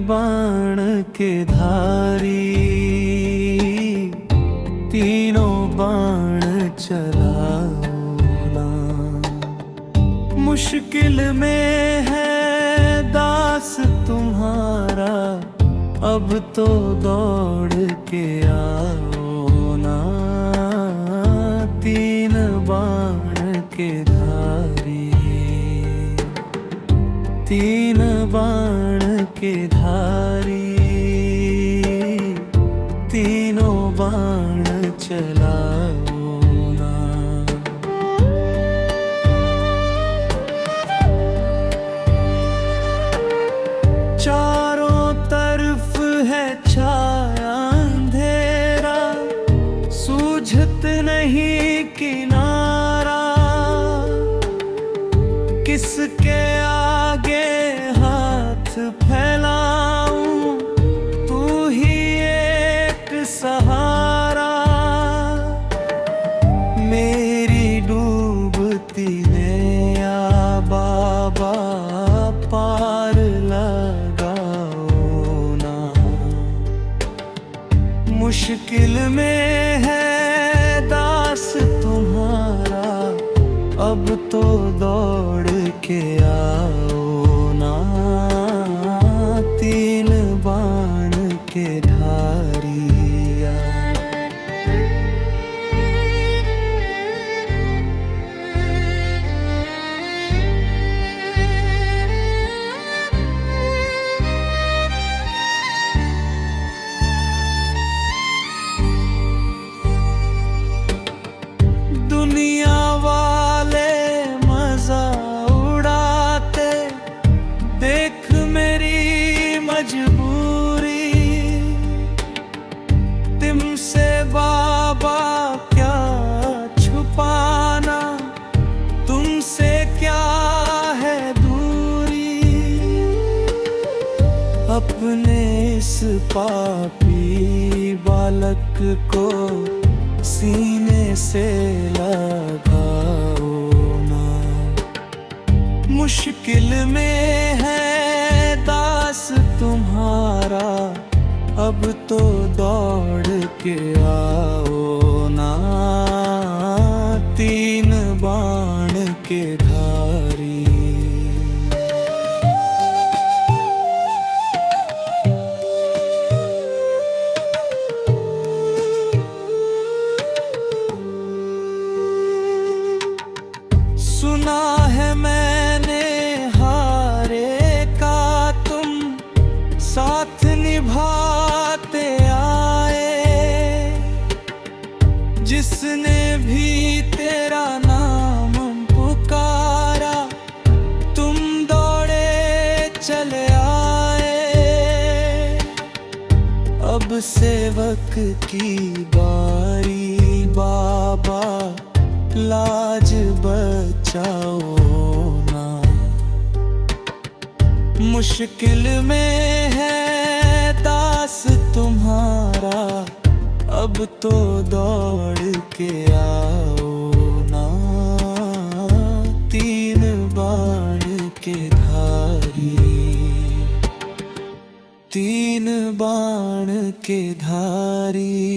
बाण के धारी, तीनों बाण चलाना मुश्किल में है दास तुम्हारा, अब तो दौड़ के आओ ना। तीन बाण के धारी, तीन बाण के धारी तीनों बाण चलाओ ना। चारों तरफ़ है छाया अंधेरा, सूझत नहीं किनारा। किसके मुश्किल में है दास तुम्हारा। अब तो दौड़ के आओ ना तीन बाण के इस पापी बालक को सीने से लगाओ ना। मुश्किल में है दास तुम्हारा, अब तो दौड़ के आओ ना। तीन बाण के जिसने भी तेरा नाम पुकारा, तुम दौड़े चले आए। अब सेवक की बारी, बाबा, लाज बचाओ ना। मुश्किल में है अब तो दौड़ के आओ ना। तीन बाण के धारी। तीन बाण के धारी।